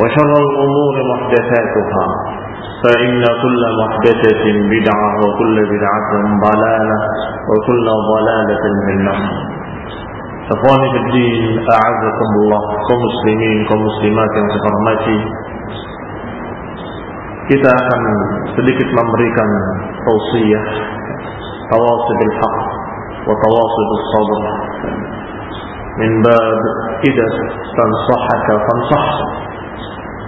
وشر الأمور محدثاتها فإن كل محدثة بدعة وكل بدعة ضلالة وكل ضلالة في النار. أخواني في الدين أعزكم الله كمسلمين كمسلمات وكرماتي kita akan sedikit memberikan tausiah tawasul bilhaq wa tawasul bisabr min bab idas tansahaka fansahaka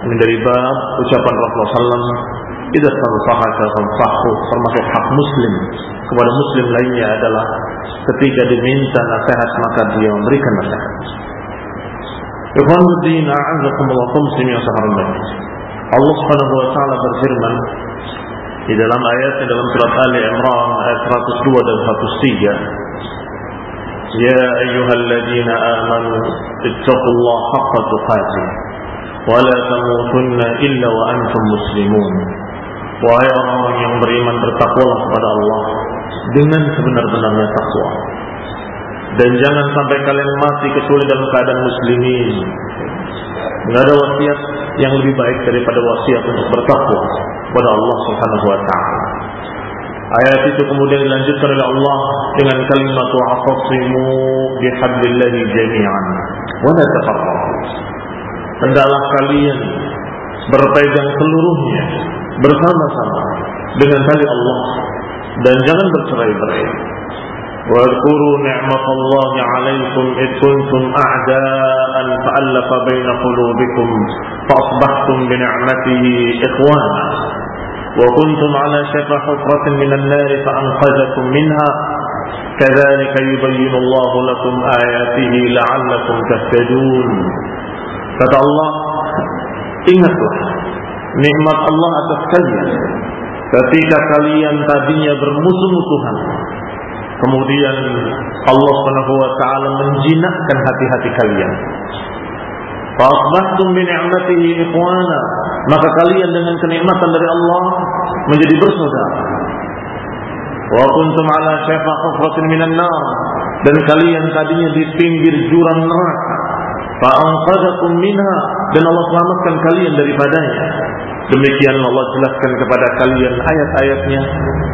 Ini dari bab ucapan Rasulullah SAW Ida tansahaka fansahku Termasuk hak muslim Kepada muslim lainnya adalah ketika diminta nasihat maka dia memberikan nasihat. Ikhwanuddin a'azakumullah muslim yang sahormati. Allah Subhanahu wa taala berfirman di dalam ayat dalam surat Ali Imran ayat 102 dan 103 Ya ayyuhalladzina amanu ittaqullaha haqqa tuqatih tamutunna illa wa antum muslimun Wahai orang-orang yang beriman bertakwalah kepada Allah dengan sebenar-benarnya takwa. Dan jangan sampai kalian mati kecuali dalam keadaan muslimin. Tidak ada wasiat yang lebih baik daripada wasiat untuk bertakwa kepada Allah Subhanahu wa taala. Ayat itu kemudian dilanjutkan oleh Allah dengan kalimat wa'tasimu bihablillahi jami'an wa la tafarraqu. Hendaklah kalian berpegang seluruhnya bersama-sama dengan tali Allah dan jangan bercerai-berai. واذكروا نعمة الله عليكم إذ كنتم أعداء فألف بين قلوبكم فأصبحتم بنعمته إخوانا وكنتم على شفا حفرة من النار فأنقذكم منها كذلك يبين الله لكم آياته لعلكم تهتدون kata Allah ingatlah nikmat Allah atas kalian ketika kalian tadinya bermusuh-musuhan. Kemudian Allah Subhanahu wa taala menjinakkan hati-hati kalian. Fa'asbahtum bi ni'matihi ikhwana. Maka kalian dengan kenikmatan dari Allah menjadi bersaudara. Wa kuntum ala syafa hufratin minan dan kalian tadinya di pinggir jurang neraka minha. Dan Allah selamatkan kalian daripadanya demikian Allah jelaskan kepada kalian ayat-ayatnya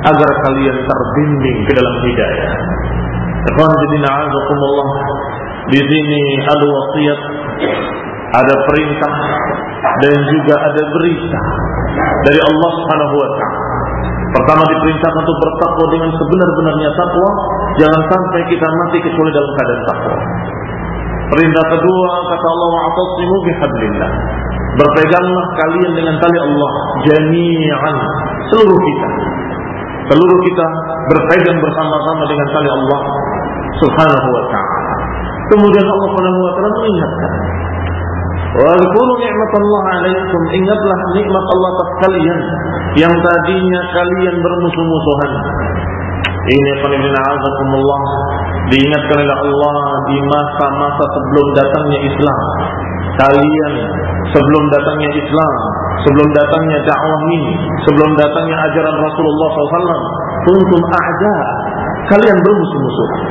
agar kalian terbimbing ke dalam hidayah. Di sini ada wasiat ada perintah dan juga ada berita dari Allah Subhanahu wa taala. Pertama diperintahkan untuk bertakwa dengan sebenar-benarnya takwa, jangan sampai kita mati kecuali dalam keadaan takwa. Perintah kedua kata Allah wa'tasimu bihablillah. Berpeganglah kalian dengan tali Allah jami'an seluruh kita. Seluruh kita berpegang bersama-sama dengan tali Allah Subhanahu wa taala. Kemudian Allah Subhanahu wa taala mengingatkan Wadhkuru Allah alaikum Ingatlah nikmat Allah atas kalian Yang tadinya kalian bermusuh-musuhan Ini Allah Diingatkan oleh Allah Di masa-masa sebelum datangnya Islam. Kalian sebelum datangnya Islam Sebelum datangnya dakwah ini Sebelum datangnya ajaran Rasulullah SAW Kuntum a'da. Kalian bermusuh-musuhan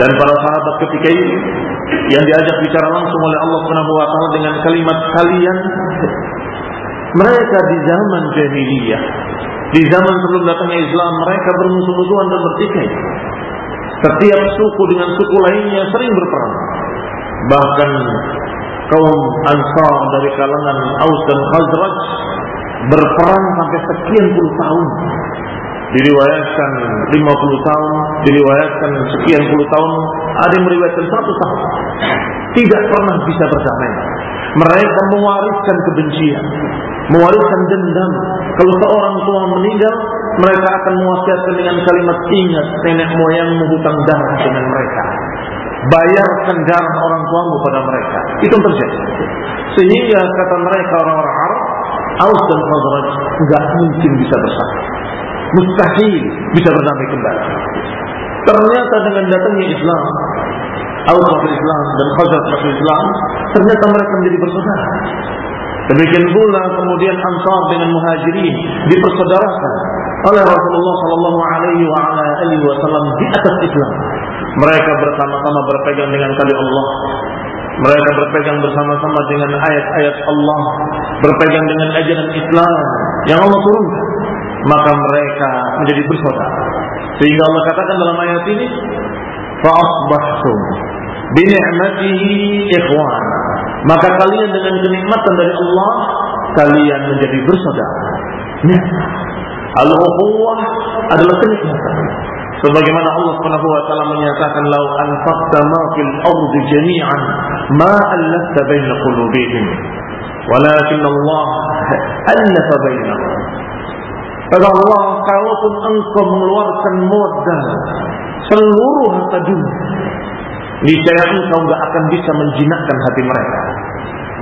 Dan para sahabat ketika ini yang diajak bicara langsung oleh Allah taala dengan kalimat kalian mereka di zaman jahiliyah di zaman sebelum datangnya Islam mereka bermusuh-musuhan dan bertikai. Setiap suku dengan suku lainnya sering berperang. Bahkan kaum Ansar dari kalangan Aus dan Khazraj berperang sampai sekian puluh tahun diriwayatkan 50 tahun, diriwayatkan sekian puluh tahun, ada yang meriwayatkan satu tahun. Tidak pernah bisa berdamai. Mereka mewariskan kebencian, mewariskan dendam. Kalau seorang tua meninggal, mereka akan mewasiatkan dengan kalimat ingat nenek moyangmu hutang darah dengan mereka. Bayarkan darah orang tuamu pada mereka. Itu terjadi. Sehingga kata mereka orang-orang Arab, Aus dan Khazraj nggak mungkin bisa bersatu mustahil bisa berdamai kembali. Ternyata dengan datangnya Islam, Aus masuk Islam dan Khazraj masuk Islam, ternyata mereka menjadi bersaudara. Demikian pula kemudian Ansar dengan Muhajirin dipersaudarakan oleh Rasulullah Sallallahu Alaihi Wasallam di atas Islam. Mereka bersama-sama berpegang dengan kali Allah. Mereka berpegang bersama-sama dengan ayat-ayat Allah, berpegang dengan ajaran Islam yang Allah turunkan maka mereka menjadi bersaudara. Sehingga Allah katakan dalam ayat ini, "Fa'asbahtum bi ni'matihi ikhwan." Maka kalian dengan kenikmatan dari Allah kalian menjadi bersaudara. Al-ukhuwah adalah kenikmatan. Sebagaimana Allah Subhanahu wa taala menyatakan, "Lau anfaqta ma fil ardi jami'an ma allafta baina qulubihim, walakin Allah allafa bainahum." Kata Allah, kalaupun engkau mengeluarkan modal seluruh harta dunia, niscaya engkau enggak akan bisa menjinakkan hati mereka.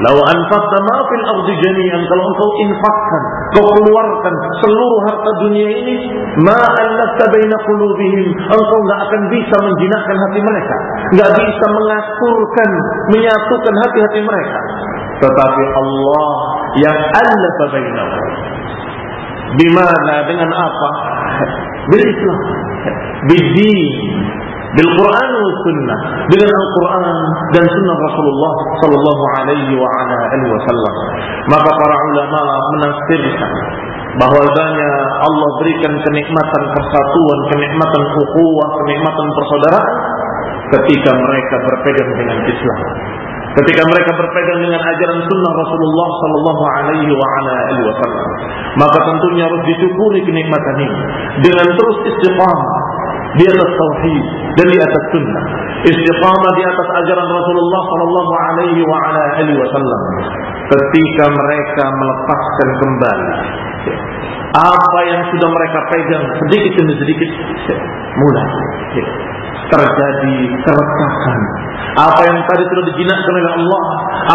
Lau anfaqta ma fil ardi jami'an kalau engkau infakkan, kau keluarkan seluruh harta dunia ini, ma allafta baina qulubihim, engkau enggak akan bisa menjinakkan hati mereka, enggak bisa mengaturkan, menyatukan hati-hati mereka. Tetapi Allah yang allafa bainahum Bimana dengan apa? Bil Islam, bidin, bil Quran wa sunnah, dengan Al-Quran dan sunnah Rasulullah sallallahu alaihi wa ala wasallam. Maka para ulama menafsirkan bahwasanya Allah berikan kenikmatan persatuan, kenikmatan ukhuwah, kenikmatan persaudaraan ketika mereka berpegang dengan Islam. Ketika mereka berpegang dengan ajaran sunnah Rasulullah Sallallahu Alaihi Wasallam, maka tentunya harus disyukuri kenikmatan ini dengan terus istiqamah di atas tauhid dan di atas sunnah. Istiqamah di atas ajaran Rasulullah Sallallahu Alaihi Wasallam. Ketika mereka melepaskan kembali apa yang sudah mereka pegang sedikit demi sedikit mulai terjadi keretakan. Apa yang tadi sudah dijinakkan oleh Allah,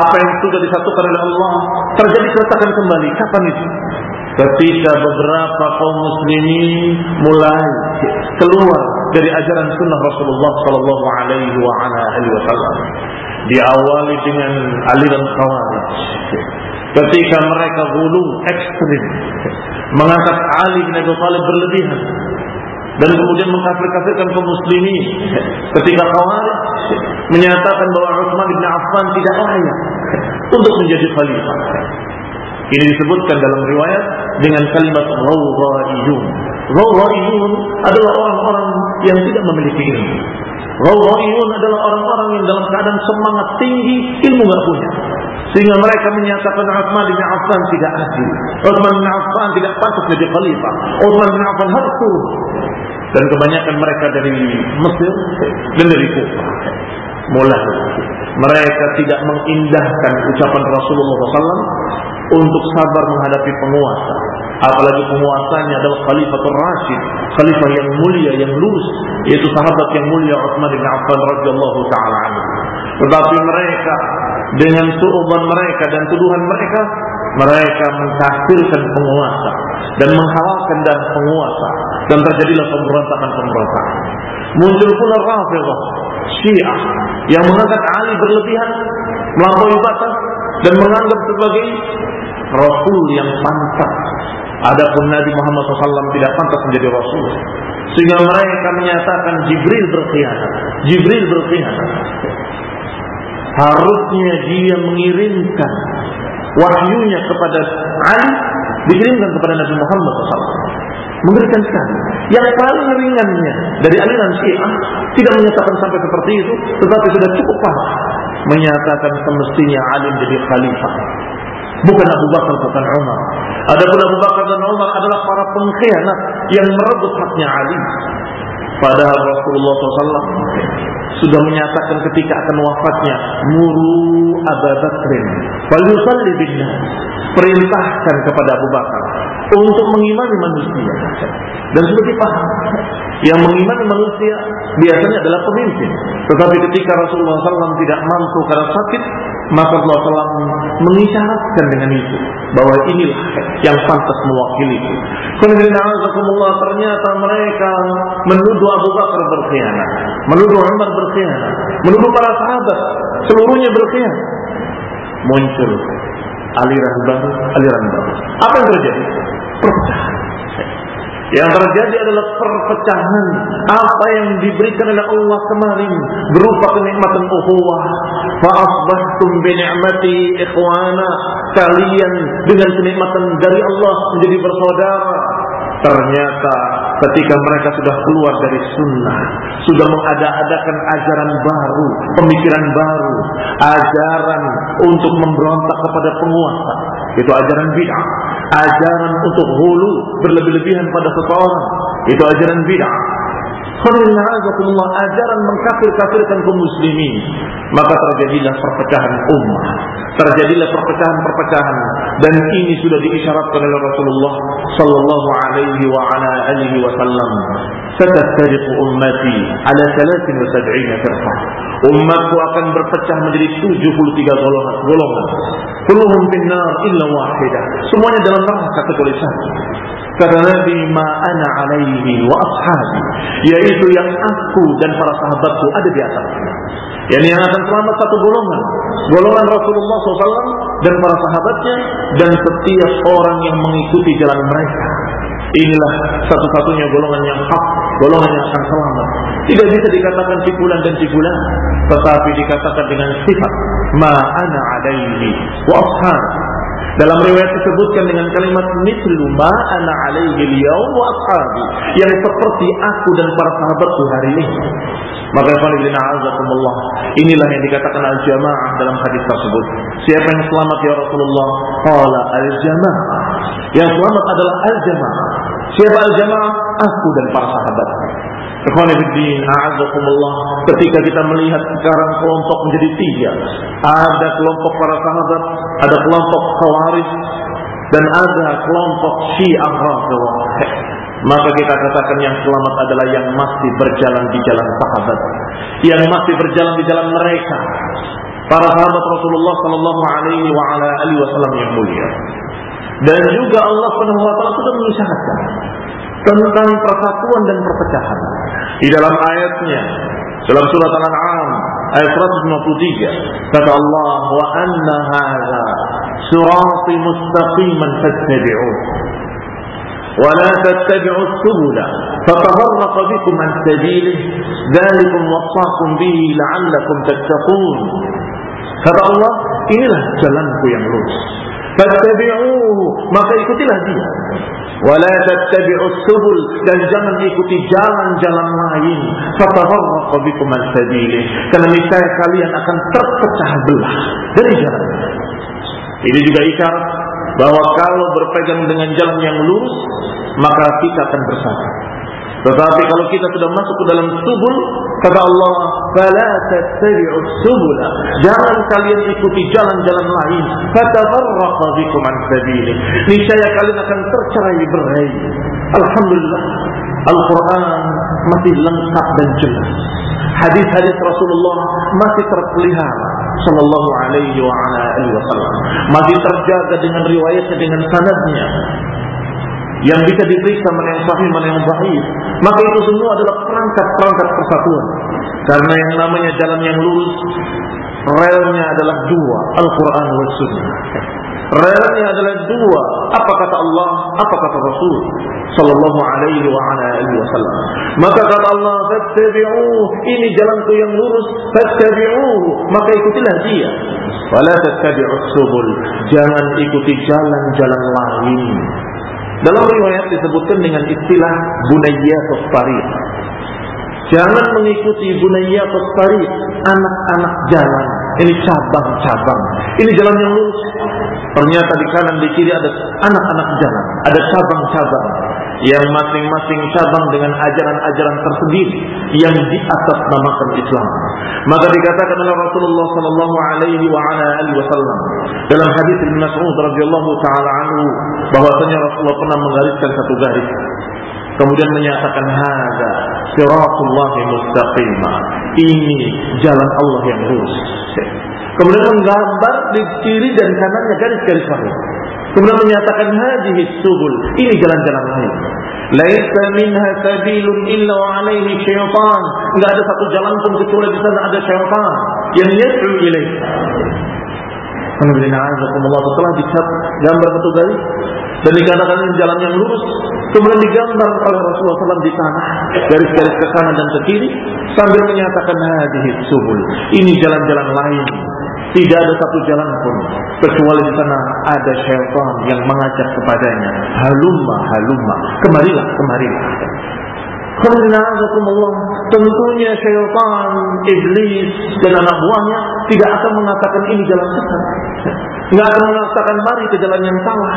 apa yang sudah disatukan oleh Allah, terjadi keretakan kembali. Kapan itu? Ketika beberapa kaum muslimin mulai keluar dari ajaran sunnah Rasulullah Sallallahu Alaihi Wasallam, diawali dengan aliran khawarij. Ketika mereka gulu ekstrim, mengangkat Ali bin Abi Thalib berlebihan, dan kemudian mengkafir-kafirkan kaum muslimin ketika Khawarij menyatakan bahwa Utsman bin Affan tidak layak untuk menjadi khalifah. Ini disebutkan dalam riwayat dengan kalimat rawraiyun. Rawraiyun adalah orang-orang yang tidak memiliki ilmu. Rawraiyun adalah orang-orang yang dalam keadaan semangat tinggi, ilmu nggak punya. Sehingga mereka menyatakan Utsman bin Affan tidak adil. Utsman bin Affan tidak patut menjadi khalifah. Utsman bin Affan harus turun dan kebanyakan mereka dari Mesir dan dari Kufah. Mulai Mereka tidak mengindahkan ucapan Rasulullah SAW untuk sabar menghadapi penguasa. Apalagi penguasanya adalah Khalifatul Rashid, khalifah yang mulia, yang lurus, yaitu sahabat yang mulia Utsman bin Affan radhiyallahu taala. Tetapi mereka dengan suuban mereka dan tuduhan mereka, mereka mengkafirkan penguasa dan menghalalkan dan penguasa dan terjadilah pemberontakan-pemberontakan. Muncul pula Rafidhah, Syiah yang mengangkat Ali berlebihan melampaui batas dan menganggap sebagai Rasul yang pantas. Adapun Nabi Muhammad SAW tidak pantas menjadi Rasul. Sehingga mereka menyatakan Jibril berkhianat. Jibril berkhianat. Harusnya dia mengirimkan wahyunya kepada Ali, dikirimkan kepada Nabi Muhammad SAW. Mengerikan sekali. Yang paling ringannya dari aliran Syiah tidak menyatakan sampai seperti itu, tetapi sudah cukup parah menyatakan semestinya Ali menjadi khalifah. Bukan Abu Bakar, bukan Umar. Adapun Abu Bakar dan Umar adalah para pengkhianat yang merebut haknya Ali. Padahal Rasulullah SAW sudah menyatakan ketika akan wafatnya, muru Abu Bakrin, falyusalli. Perintahkan kepada Abu Bakar untuk mengimani manusia. Dan sudah dipaham. Yang mengimani manusia biasanya adalah pemimpin. Tetapi ketika Rasulullah SAW tidak mampu karena sakit, maka Rasulullah SAW mengisyaratkan dengan itu bahwa inilah yang pantas mewakili. Ternyata mereka menuduh Abu Bakar berkhianat, menuduh Umar berkhianat, menuduh para sahabat seluruhnya berkhianat. Muncul aliran baru, aliran baru. Apa yang terjadi? Perpecahan. Yang terjadi adalah perpecahan apa yang diberikan oleh Allah kemarin berupa kenikmatan ukhuwah. Fa asbahtum bi ni'mati ikhwana. Kalian dengan kenikmatan dari Allah menjadi bersaudara. Ternyata ketika mereka sudah keluar dari sunnah, sudah mengada-adakan ajaran baru, pemikiran baru, ajaran untuk memberontak kepada penguasa, itu ajaran bid'ah, ajaran untuk hulu berlebih-lebihan pada seseorang, itu ajaran bid'ah. ajaran mengkafir-kafirkan kaum muslimin. Maka terjadilah perpecahan ummah. Terjadilah perpecahan-perpecahan. Dan ini sudah diisyaratkan oleh Rasulullah sallallahu alaihi wa ala alihi wasallam ستفترق ummati ala 73 firqah umatku akan berpecah menjadi 73 golongan golongan kulluhum finnar illa wahidah semuanya dalam neraka kecuali satu kata Nabi ma ana alaihi wa ashabi yaitu yang aku dan para sahabatku ada di atasnya Yani yang akan selamat satu golongan. Golongan Rasulullah SAW dan para sahabatnya dan setiap orang yang mengikuti jalan mereka. Inilah satu-satunya golongan yang hak, golongan yang akan selamat. Tidak bisa dikatakan cipulan dan cipulan, tetapi dikatakan dengan sifat ma ana alaihi wa dalam riwayat disebutkan dengan kalimat mislu ma ana alaihi al wa ashabi yang seperti aku dan para sahabatku hari ini. Maka ikhwan azakumullah, inilah yang dikatakan al-jamaah dalam hadis tersebut. Siapa yang selamat ya Rasulullah? Qala al-jamaah. Yang selamat adalah al-jamaah. Siapa al-jamaah? Aku dan para sahabat. Ketika kita melihat sekarang kelompok menjadi tiga. Ada kelompok para sahabat, ada kelompok khawarij, dan ada kelompok syiah rafidhah. Maka kita katakan yang selamat adalah yang masih berjalan di jalan sahabat. Yang masih berjalan di jalan mereka. Para sahabat Rasulullah sallallahu alaihi wasallam yang mulia. Dan juga Allah taala sudah mengisyaratkan tentang persatuan dan perpecahan. Di dalam ayatnya dalam surat Al-An'am ayat 153 kata Allah wa anna hadza sirati mustaqiman fattabi'uh wa la tattabi'u as-subula fatafarraq bikum an sabilihi dzalikum wasaqum bihi la'allakum tattaqun. Kata Allah inilah jalanku yang lurus fattabi'uhu. Maka ikutilah dia. Wala tattabi'us subul. Dan jangan ikuti jalan-jalan lain. Fatafarraqu bikum an sabilih karena niscaya kalian akan terpecah belah dari jalan. Ini juga isyarat bahwa kalau berpegang dengan jalan yang lurus maka kita akan bersatu Tetapi kalau kita sudah masuk ke dalam subul, kata Allah, "Fala tattabi'us subula." Jangan kalian ikuti jalan-jalan lain. Fatafarraqa bikum an sabili. Niscaya kalian akan tercerai-berai. Alhamdulillah. Al-Quran masih lengkap dan jelas. Hadis-hadis Rasulullah masih terpelihara sallallahu alaihi wa ala alihi wasallam. Masih terjaga dengan riwayatnya dengan sanadnya yang bisa diperiksa mana yang sahih mana yang baik. Maka itu semua adalah perangkat-perangkat persatuan. Karena yang namanya jalan yang lurus relnya adalah dua Al-Quran dan Sunnah. Relnya adalah dua apa kata Allah apa kata Rasul sallallahu alaihi wa ala alihi wasallam. Maka kata Allah fattabi'uh ini jalanku yang lurus fattabi'uh maka ikutilah dia. Wala tattabi'us subul. Jangan ikuti jalan-jalan lain dalam riwayat disebutkan dengan istilah bunayya tariq. Jangan mengikuti bunayya tariq, anak-anak jalan. Ini cabang-cabang. Ini jalan yang lurus. Ternyata di kanan di kiri ada anak-anak jalan, ada cabang-cabang yang masing-masing cabang dengan ajaran-ajaran tersendiri yang di atas namakan Islam. Maka dikatakan oleh Rasulullah sallallahu alaihi wa ala alihi wasallam dalam hadis Ibnu Mas'ud radhiyallahu taala anhu bahwasanya Rasulullah pernah menggariskan satu garis kemudian menyatakan hada siratullah mustaqim. Ini jalan Allah yang lurus. Kemudian menggambar di kiri dan kanannya garis-garis lagi. Kemudian menyatakan hadhihi subul. Ini jalan-jalan lain. Laisa minha sabilun illa wa alaihi syaitan. Enggak ada satu jalan pun kecuali di sana ada syaitan yang yad'u ilaih. Alhamdulillah setelah dicat gambar satu garis dan dikatakan jalan yang lurus kemudian digambar oleh Rasulullah SAW di tanah garis-garis ke kanan dan ke kiri sambil menyatakan hadhihi subul ini jalan-jalan lain tidak ada satu jalan pun kecuali di sana ada syaitan yang mengajak kepadanya. Halumma, halumma. Kemarilah, kemarilah. Allah Tentunya syaitan, iblis dan anak buahnya tidak akan mengatakan ini jalan sesat. Tidak akan mengatakan mari ke jalan yang salah.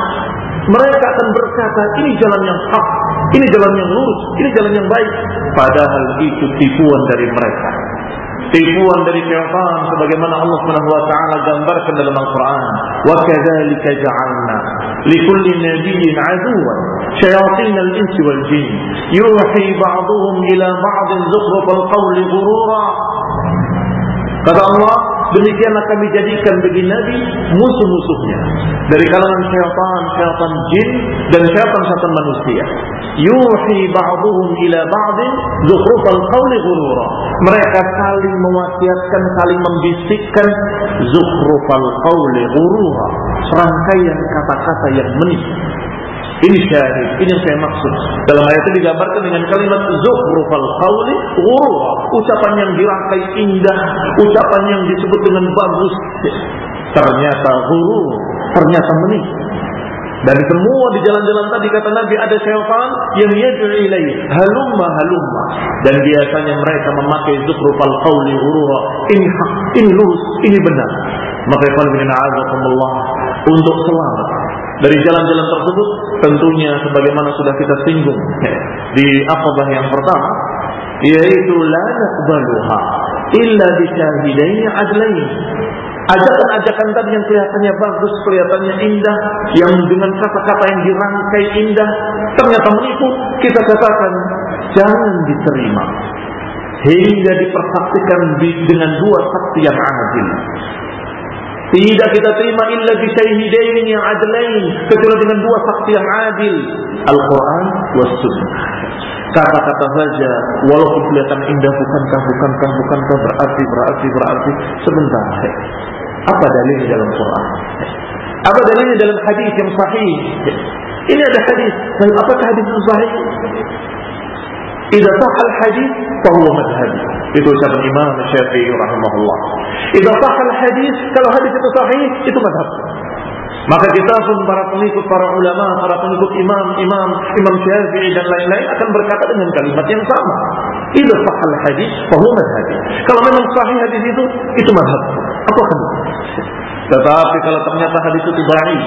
Mereka akan berkata ini jalan yang hak, ini jalan yang lurus, ini jalan yang baik. Padahal itu tipuan dari mereka tipuan dari syaitan sebagaimana Allah Subhanahu wa taala gambarkan dalam Al-Qur'an wa kadzalika ja'alna likulli nabiyyin 'aduwan syayatin al-ins wal jin yuhi ba'dhum ila ba'd zukhruf al-qawl ghurura kata Allah demikianlah kami jadikan bagi nabi musuh-musuhnya dari kalangan syaitan, syaitan jin dan syaitan-syaitan manusia yuhi ba'dhum ila ba'din zukhrufal qawli ghurura. Mereka saling mewasiatkan, saling membisikkan zukhrufal qawli ghurura. Serangkaian kata-kata yang menipu. Ini syahid, ini yang saya maksud. Dalam ayat ini digambarkan dengan kalimat zukhrufal qawli ghurura. Ucapan yang dirangkai indah, ucapan yang disebut dengan bagus. Ternyata ghurur, ternyata menipu. Dan semua di jalan-jalan tadi kata Nabi ada syaitan yang yad'u ilaih halumma halumma. Dan biasanya mereka memakai zukrufal qawli urura ini hak ini lurus ini benar. Maka ikhwan bin a'azakumullah. Untuk selamat dari jalan-jalan tersebut tentunya sebagaimana sudah kita singgung di akabah yang pertama yaitu la naqbaluha illa bi syahidaini adlain Ajakan-ajakan tadi yang kelihatannya bagus, kelihatannya indah, yang dengan kata-kata yang dirangkai indah, ternyata menipu, kita katakan jangan diterima. Hingga dipersaksikan dengan dua saksi yang adil. Tidak kita terima illa bi syahidain yang adlain, kecuali dengan dua saksi yang adil, Al-Qur'an was Sunnah. Kata-kata saja, walaupun kelihatan indah, bukankah, bukankah, bukankah, berarti, berarti, berarti, sebentar. Apa dalilnya dalam Quran? Apa dalilnya dalam hadis yang sahih? Ini ada hadis. Dan apakah hadis itu sahih? Idza sahha al-hadis fahuwa madhhab. Itu ucapan Imam Syafi'i rahimahullah. Idza sahha al-hadis, kalau hadis itu sahih, itu madhab. Maka kita pun para pengikut para ulama, para pengikut imam, imam, imam Syafi'i dan lain-lain akan berkata dengan kalimat yang sama. Idza sahal hadis, fahuwa madhhab. Kalau memang sahih hadis itu, itu madhab. Apa kan? Tetapi kalau ternyata hadis itu dhaif,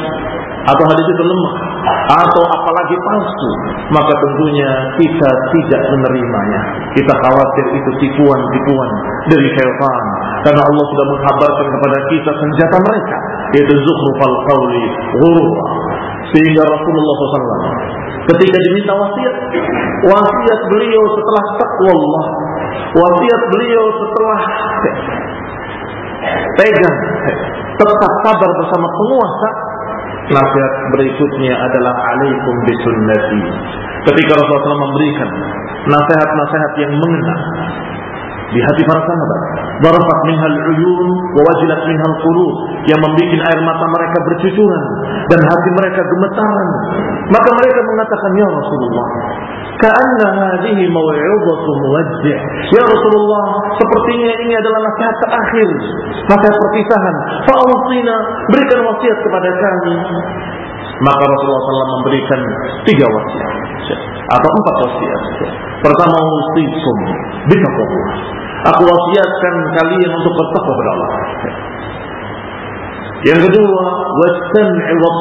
atau hadis itu lemah atau apalagi palsu, maka tentunya kita tidak menerimanya. Kita khawatir itu tipuan-tipuan dari syaitan. Karena Allah sudah mengkabarkan kepada kita senjata mereka, yaitu zukhrufal qawli ghurur. Sehingga Rasulullah SAW ketika diminta wasiat, wasiat beliau setelah takwa Allah, wasiat beliau setelah pegang, tetap sabar bersama penguasa, nasihat berikutnya adalah alaikum bisunnati. Ketika Rasulullah SAW memberikan nasihat-nasihat yang mengena di hati para sahabat, barafat minhal uyun wa wajilat minhal qulub yang membuat air mata mereka bercucuran dan hati mereka gemetaran. Maka mereka mengatakan, "Ya Rasulullah, Ka'anna hadhihi maw'idhatu muwaddi'. Ya Rasulullah, sepertinya ini adalah nasihat terakhir, nasihat perpisahan. Fa'awsina, berikan wasiat kepada kami. Maka Rasulullah SAW memberikan tiga wasiat atau empat wasiat. Pertama wasikum bitaqwallah. Aku wasiatkan kalian untuk bertakwa kepada Allah. Yang kedua, wasam'i wa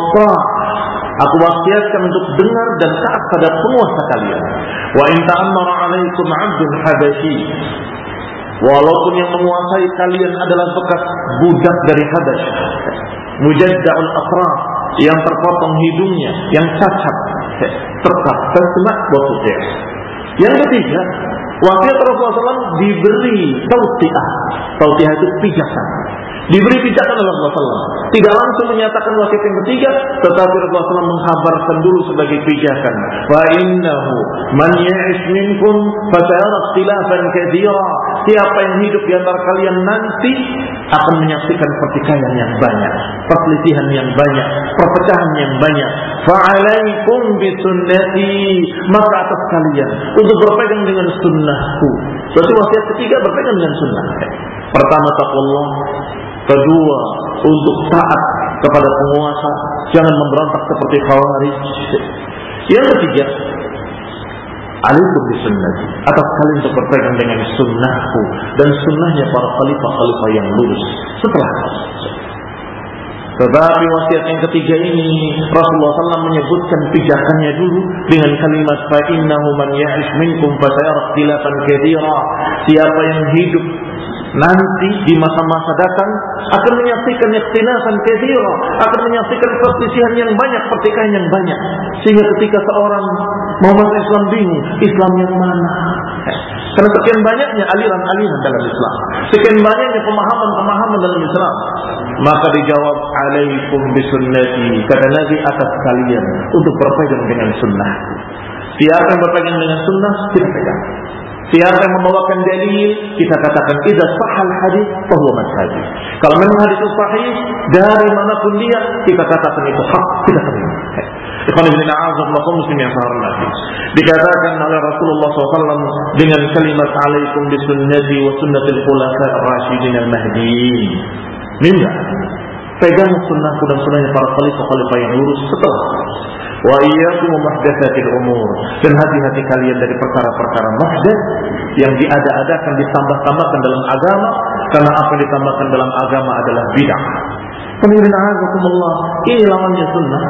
Aku wasiatkan untuk dengar dan taat pada penguasa kalian. Wa in ta'ammara 'alaikum 'abdun habasyi. Walaupun yang menguasai kalian adalah bekas budak dari Habasy. Mujadda'ul atraf yang terpotong hidungnya, yang cacat. Tasma' wa tuti'. Yang ketiga, wasiat Rasulullah SAW diberi tautiah. Tautiah itu pijakan Diberi pijakan oleh Rasulullah SAW. Tidak langsung menyatakan wasiat yang ketiga, tetapi Rasulullah SAW menghabarkan dulu sebagai pijakan. Fa innahu man ya'ish minkum fasayara ikhtilafan katsira. Siapa yang hidup di antara kalian nanti akan menyaksikan pertikaian yang banyak, perselisihan yang banyak, perpecahan yang banyak. Fa'alaikum bisunnati maka atas kalian untuk berpegang dengan sunnahku. Berarti wasiat ketiga berpegang dengan sunnah. Pertama takwa Kedua, untuk taat kepada penguasa, jangan memberontak seperti Khawarij. Yang ketiga, alaikum bisunnati atas kalian untuk dengan sunnahku dan sunnahnya para khalifah-khalifah yang lurus setelah tetapi wasiat yang ketiga ini Rasulullah SAW menyebutkan pijakannya dulu dengan kalimat fa innahu man ya'ish minkum fasayara ikhtilafan. Siapa yang hidup nanti di masa-masa datang akan menyaksikan ikhtilafan katsira, akan menyaksikan perselisihan yang banyak, pertikaian yang banyak. Sehingga ketika seorang mau Islam bingung, Islam yang mana? Karena sekian banyaknya aliran-aliran dalam Islam, sekian banyaknya pemahaman-pemahaman dalam Islam. Maka dijawab alaikum bisunnati kata Nabi atas kalian untuk berpegang dengan sunnah. Siapa yang berpegang dengan sunnah kita pegang. Siapa yang membawakan dalil, kita katakan idza sahal hadis bahwa madhabi. Kalau memang hadis itu sahih dari mana pun dia, kita katakan itu hak, kita terima. Ikhwan ibn a'azakum muslim yang hormati. Dikatakan oleh Rasulullah SAW dengan kalimat alaikum bisunnati wa sunnatil khulafa ar-rasyidin al-mahdiin. Minta pegang sunnahku dan sunnahnya para khalifah-khalifah yang lurus setelah wa iyyakum muhdatsatil umur dan hati-hati kalian dari perkara-perkara muhdats yang diada-adakan ditambah-tambahkan dalam agama karena apa ditambahkan dalam agama adalah bid'ah. Pemirsa Allah, ini lawannya sunnah.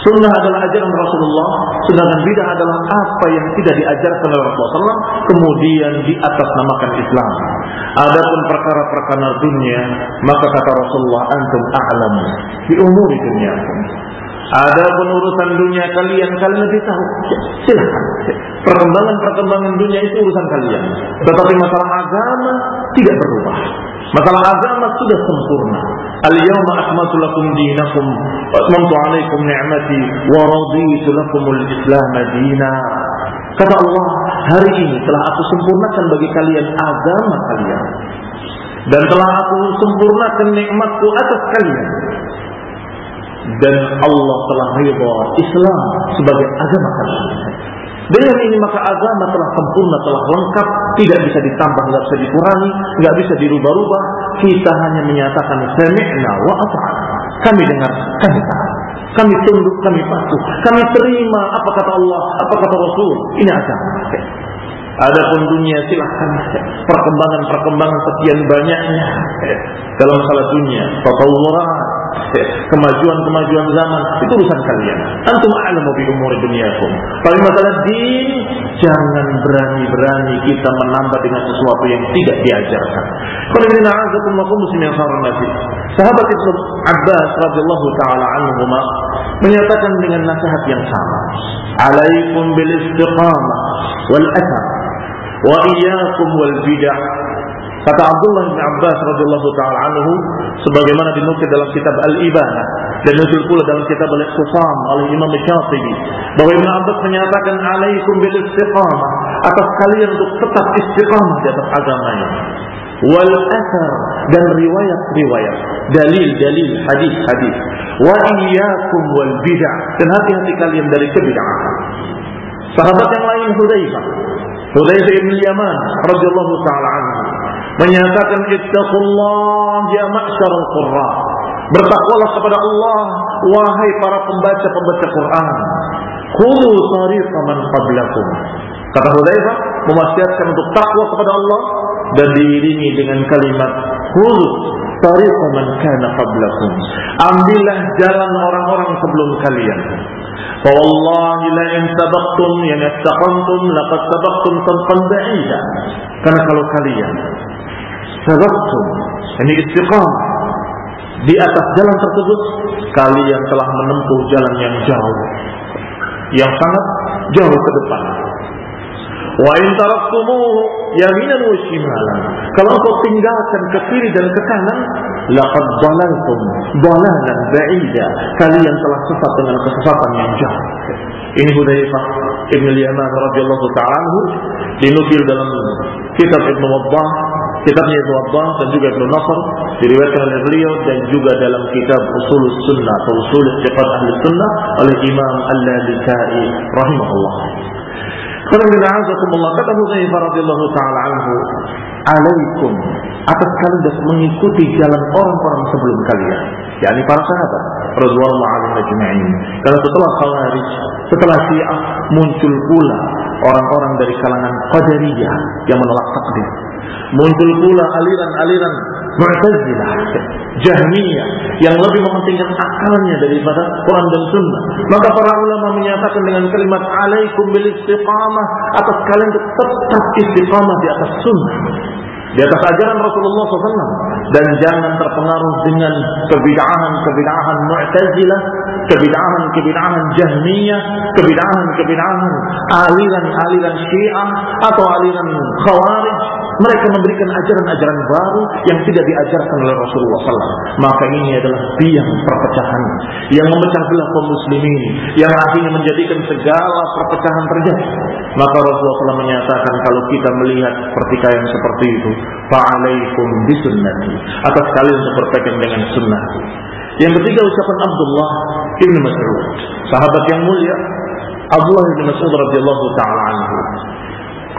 Sunnah adalah ajaran Rasulullah, sedangkan bidah adalah apa yang tidak diajarkan oleh Rasulullah kemudian di atas namakan Islam. Adapun perkara-perkara dunia, maka kata Rasulullah, antum a'lam di umur dunia. Ada urusan dunia kalian, kalian lebih tahu. Silahkan. Perkembangan-perkembangan dunia itu urusan kalian. Tetapi masalah agama tidak berubah. Masalah agama sudah sempurna. Al-yawma akmaltu lakum dinakum wa atmamtu alaikum ni'mati wa raditu lakumul Islam dina. Kata Allah, hari ini telah aku sempurnakan bagi kalian agama kalian. Dan telah aku sempurnakan nikmatku atas kalian. Dan Allah telah ridha Islam sebagai agama kalian. Dengan ini maka agama telah sempurna, telah lengkap, tidak bisa ditambah, tidak bisa dikurangi, tidak bisa dirubah-rubah. Kita hanya menyatakan sami'na wa. Kami dengar, kami taat. Kami tunduk, kami patuh. Kami terima apa kata Allah, apa kata Rasul. Ini agama. Adapun dunia silahkan perkembangan-perkembangan sekian banyaknya dalam masalah dunia, tatawurat, kemajuan-kemajuan zaman itu urusan kalian. Antum a'lamu bi umuri dunyakum. Tapi masalah din jangan berani-berani kita menambah dengan sesuatu yang tidak diajarkan. Qul inna a'udzukum wa muslim yang. Sahabat Ibnu Abbas radhiyallahu taala anhuma menyatakan dengan nasihat yang sama. Alaikum bil istiqamah wal athar wa iyyakum wal bid'ah Kata Abdullah bin Abbas radhiyallahu taala anhu sebagaimana dinukil dalam kitab Al-Ibanah dan dinukil pula dalam kitab Al-Iqtisam oleh Imam Syafi'i bahwa Ibn Abbas menyatakan alaikum bil istiqamah atas kalian untuk tetap istiqamah di atas agamanya. Wal athar dan riwayat-riwayat dalil-dalil hadis-hadis. Wa iyyakum wal bid'ah dan hati-hati kalian dari kebid'ahan. Sahabat yang lain Hudzaifah. Hudzaifah bin Yaman radhiyallahu taala anhu menyatakan ittaqullah ya ma'syarul qurra. Bertakwalah kepada Allah wahai para pembaca-pembaca Quran. Khudhu tariqa man qablakum. Kata Hudzaifah mewasiatkan untuk takwa kepada Allah dan diiringi dengan kalimat khudhu tariqa man kana qablakum. Ambillah jalan orang-orang sebelum kalian. Fawallahi la in sabaqtum yani istaqamtum laqad sabaqtum sabqan ba'ida. Karena kalau kalian sabaqtum ini istiqamah di atas jalan tersebut kalian telah menempuh jalan yang jauh. Yang sangat jauh ke depan. Wa in taraktumuhu yaminan wa shimalan. Kalau kau tinggalkan ke kiri dan ke kanan laqad dalaltum dalalan ba'ida. Kalian telah sesat dengan kesesatan yang jauh. Ini Hudzaifah Ibn Yaman radhiyallahu taala dinukil dalam kitab Ibnu kitabnya Ibnu Wabbah dan juga Ibnu Nasr diriwayatkan oleh beliau dan juga dalam kitab Usul Sunnah atau Usul Iqtiqad Ahli Sunnah oleh Imam Al-Lalikai rahimahullah. Karena bila azakumullah kata Hudzaifah radhiyallahu taala anhu, "Alaikum atas kalian harus mengikuti jalan orang-orang sebelum kalian." yakni para sahabat radhiyallahu anhum ajma'in. Karena setelah Khawarij, setelah Syiah muncul pula orang-orang dari kalangan Qadariyah yang menolak takdir. Muncul pula aliran-aliran Mu'tazilah, Jahmiyah yang lebih mementingkan akalnya daripada Quran dan Sunnah. Maka para ulama menyatakan dengan kalimat alaikum bil istiqamah atas kalian tetap istiqamah di atas sunnah di atas ajaran Rasulullah SAW dan jangan terpengaruh dengan kebid'ahan-kebid'ahan Mu'tazilah, kebid'ahan-kebid'ahan Jahmiyah, kebid'ahan-kebid'ahan aliran-aliran Syiah atau aliran Khawarij. Mereka memberikan ajaran-ajaran baru yang tidak diajarkan oleh Rasulullah SAW. Maka ini adalah biang perpecahan yang memecah belah kaum muslimin, yang akhirnya menjadikan segala perpecahan terjadi. Maka Rasulullah SAW menyatakan kalau kita melihat pertikaian seperti itu, fa'alaikum bisunnati. Atas kalian untuk dengan sunnah. Yang ketiga ucapan Abdullah ibn Mas'ud, sahabat yang mulia Abdullah ibn Mas'ud radhiyallahu taala anhu.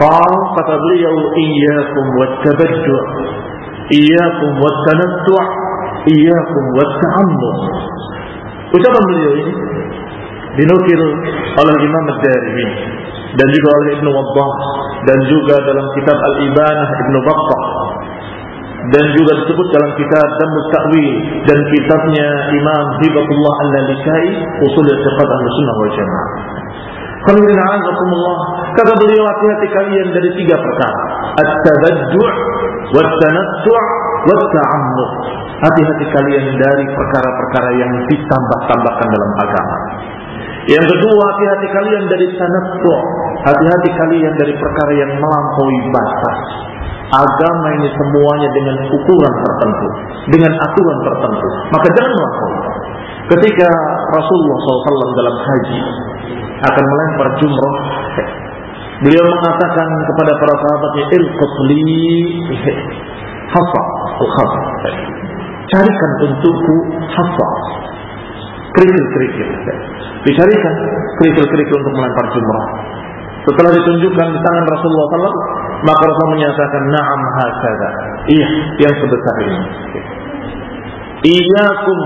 Qal kata beliau iyyakum wat-tabajju' iyyakum wat-tanattu' iyyakum wat-ta'ammuq. Ucapan beliau ini dinukil oleh Imam Ad-Darimi dan juga oleh Ibnu Waddah dan juga dalam kitab Al-Ibanah Ibnu Battah dan juga disebut dalam kitab Damus Ta'wil dan kitabnya Imam Hibatullah Al-Lalikai Usul Iqtiqad Ahlussunnah wal Jamaah. Kata beliau hati-hati kalian dari tiga perkara. At-tabaddu' wat-tanattu' wat-ta'ammuq. Hati-hati kalian dari perkara-perkara yang ditambah-tambahkan dalam agama. Yang kedua, hati-hati kalian dari tanattu. Hati-hati kalian dari perkara yang melampaui batas. Agama ini semuanya dengan ukuran tertentu, dengan aturan tertentu. Maka jangan melampaui. Ketika Rasulullah SAW dalam haji akan melempar jumroh, beliau mengatakan kepada para sahabatnya, "Ilqutli hasa al Carikan untukku hasa kerikil-kerikil. Dicarikan kerikil-kerikil untuk melempar jumrah. Setelah ditunjukkan di tangan Rasulullah SAW, maka Rasul menyatakan, Naam hakada. Iya, yang sebesar ini. Iyakum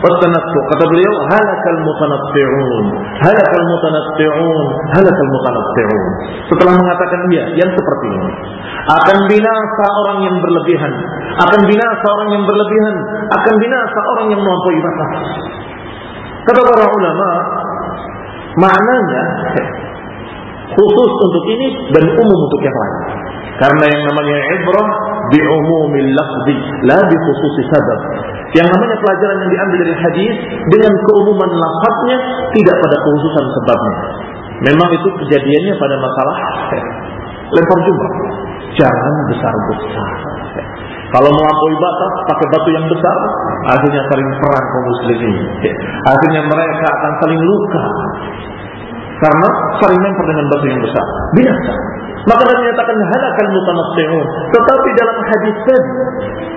watanattu. Kata beliau, halakal mutanatti'un, halakal mutanatti'un, halakal mutanatti'un. Setelah mengatakan dia yang seperti ini, akan binasa orang yang berlebihan, akan binasa orang yang berlebihan, akan binasa orang yang melampaui batas. Kata para ulama, maknanya khusus untuk ini dan umum untuk yang lain. Karena yang namanya ibrah bi umumil lafzi la bi khususi sabab. Yang namanya pelajaran yang diambil dari hadis dengan keumuman lafaznya tidak pada kekhususan sebabnya. Memang itu kejadiannya pada masalah lempar jumrah. Jangan besar-besar. Kalau melampaui batas pakai batu yang besar, akhirnya saling perang kaum muslimin. Akhirnya mereka akan saling luka. Karena saling lempar dengan batu yang besar. Binasa. Maka Nabi menyatakan halakal mutanassi'un. Tetapi dalam hadis tadi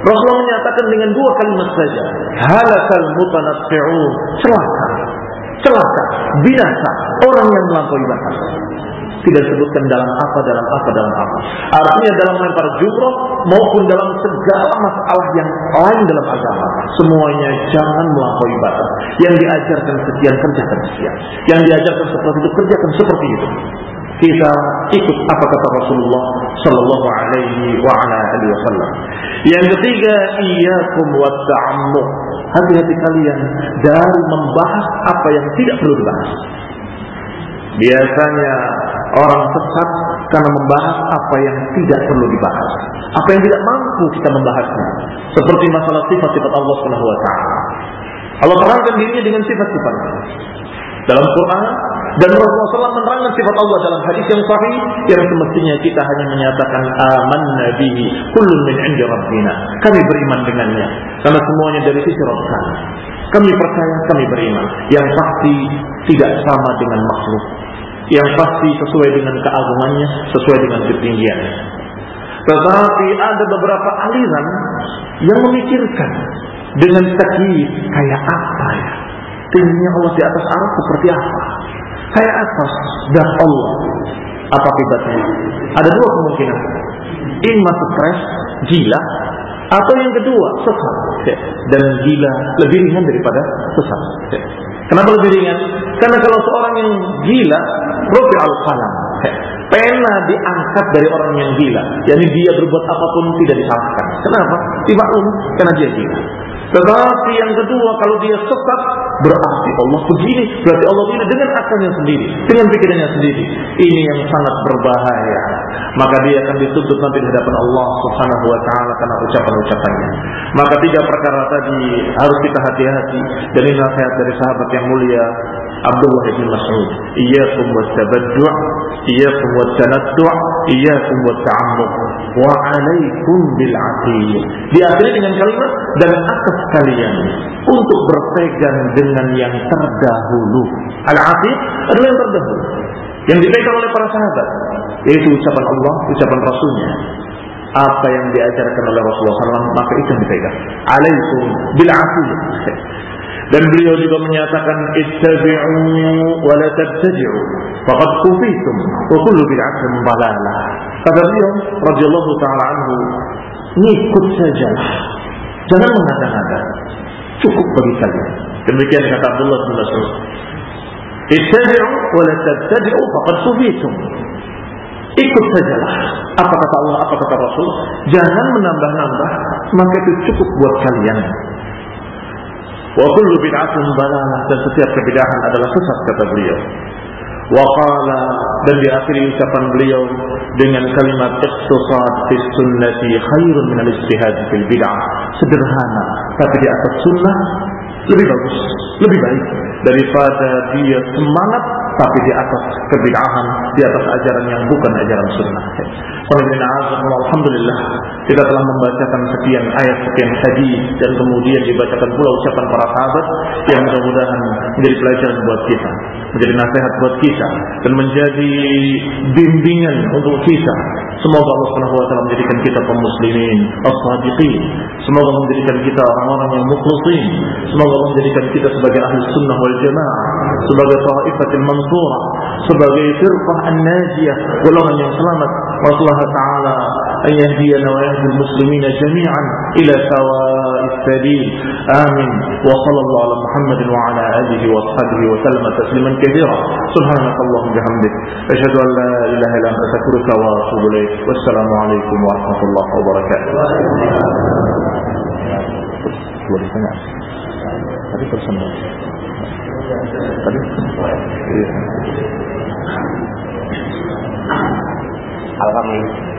Rasulullah menyatakan dengan dua kalimat saja. Halakal mutanassi'un. Celaka. Celaka. Binasa. Orang yang melampaui batas. Tidak disebutkan dalam apa, dalam apa, dalam apa. Artinya dalam melempar jumroh maupun dalam segala masalah yang lain dalam agama. Semuanya jangan melampaui batas. Yang diajarkan sekian, kerjakan sekian. Yang diajarkan seperti itu, kerjakan seperti itu kita ikut apa kata Rasulullah sallallahu alaihi wa wasallam. Yang ketiga, iyyakum wa ta'ammuq. Hati-hati kalian dari membahas apa yang tidak perlu dibahas. Biasanya orang sesat karena membahas apa yang tidak perlu dibahas. Apa yang tidak mampu kita membahasnya. Seperti masalah sifat-sifat Allah Subhanahu wa taala. Allah terangkan dirinya dengan sifat-sifatnya dalam Quran dan Rasulullah SAW menerangkan sifat Allah dalam hadis yang sahih yang semestinya kita hanya menyatakan aman nabihi kullun min indi rabbina kami beriman dengannya karena semuanya dari sisi Rabb kami percaya kami beriman yang pasti tidak sama dengan makhluk yang pasti sesuai dengan keagungannya sesuai dengan ketinggiannya tetapi ada beberapa aliran yang memikirkan dengan takyif kayak apa ya tingginya Allah di atas arah seperti apa? Kayak atas dan Allah. Apa akibatnya? Ada dua kemungkinan. Imma stres, gila, atau yang kedua sesat. Dan gila lebih ringan daripada sesat. Kenapa lebih ringan? Karena kalau seorang yang gila, rufi al qalam. Pena diangkat dari orang yang gila. Jadi dia berbuat apa pun tidak disalahkan. Kenapa? Dimaklum karena dia gila. Tetapi yang kedua, kalau dia sesat, berarti Allah begini, berarti Allah begini dengan akalnya sendiri, dengan pikirannya sendiri. Ini yang sangat berbahaya. Maka dia akan dituntut nanti di hadapan Allah Subhanahu wa taala karena ucapan-ucapannya. Maka tiga perkara tadi harus kita hati-hati dan ini nasihat dari sahabat yang mulia Abdullah bin Mas'ud. Iyyakum wat-tabaddu', iyyakum wat-tanattu', iyyakum wat-ta'ammuq wa 'alaikum bil 'atiq. Diakhiri dengan kalimat dan atas kalian untuk berpegang dengan yang terdahulu. Al-'atiq adalah yang terdahulu. Yang dipegang oleh para sahabat yaitu ucapan Allah, ucapan Rasulnya. Apa yang diajarkan oleh Rasulullah SAW maka itu yang dipegang. Alaikum bil 'atiq. Dan beliau juga menyatakan ittabi'u wa la tabtadi'u faqad kufitum wa kullu bid'atin dalalah. Kata beliau radhiyallahu taala anhu, ngikut saja. Jangan mengada-ngada. Cukup bagi kalian. Demikian kata Abdullah bin Mas'ud. Ittabi'u wa la tabtadi'u faqad kufitum. Ikut sajalah apa kata Allah, apa kata Rasul. Jangan menambah-nambah, maka itu cukup buat kalian. Wa kullu bid'atin dalalah dan setiap kebidahan adalah sesat kata beliau. Wa qala dan diakhiri ucapan beliau dengan kalimat iqtisad fi sunnati khairun min al-ijtihad fil bid'ah. Sederhana tapi di atas sunnah lebih bagus, lebih baik daripada dia semangat tapi di atas kebid'ahan, di atas ajaran yang bukan ajaran sunnah. Alhamdulillah kita telah membacakan sekian ayat, sekian hadis dan kemudian dibacakan pula ucapan para sahabat yang mudah-mudahan menjadi pelajaran buat kita, menjadi nasihat buat kita dan menjadi bimbingan untuk kita. Semoga Allah Subhanahu wa taala menjadikan kita kaum muslimin as-sadiqin. Semoga menjadikan kita orang-orang yang mukhlisin. Semoga menjadikan kita sebagai ahli sunnah wal jamaah, sebagai ta'ifatul mansura, sebagai firqah an-najiyah, golongan yang selamat. Rasulullah taala yahdiyana wa yahdi muslimina jami'an ila sawa'i السبيل. آمين. وصلى الله على محمد وعلى آله وصحبه وسلم تسليما كثيرا. سبحانك اللهم وبحمدك أشهد أن لا إله إلا أنت أستغفرك وأتوب إليك. والسلام عليكم ورحمة الله وبركاته. Alhamdulillah.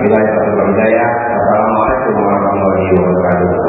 Hidayah Assalamualaikum warahmatullahi wabarakatuh